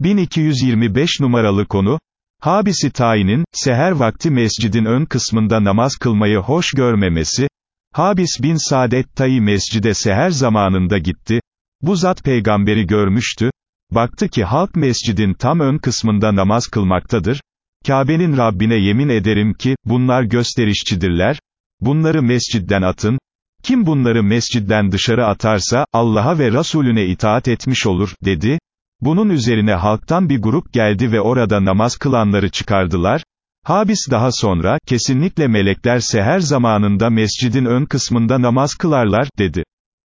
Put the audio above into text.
1225 numaralı konu, Habisi Tayin'in, seher vakti mescidin ön kısmında namaz kılmayı hoş görmemesi, Habis bin Saadet Tayi mescide seher zamanında gitti, bu zat peygamberi görmüştü, baktı ki halk mescidin tam ön kısmında namaz kılmaktadır, Kabe'nin Rabbine yemin ederim ki, bunlar gösterişçidirler, bunları mescidden atın, kim bunları mescidden dışarı atarsa, Allah'a ve Resulüne itaat etmiş olur, dedi, bunun üzerine halktan bir grup geldi ve orada namaz kılanları çıkardılar, Habis daha sonra, kesinlikle melekler seher zamanında mescidin ön kısmında namaz kılarlar, dedi.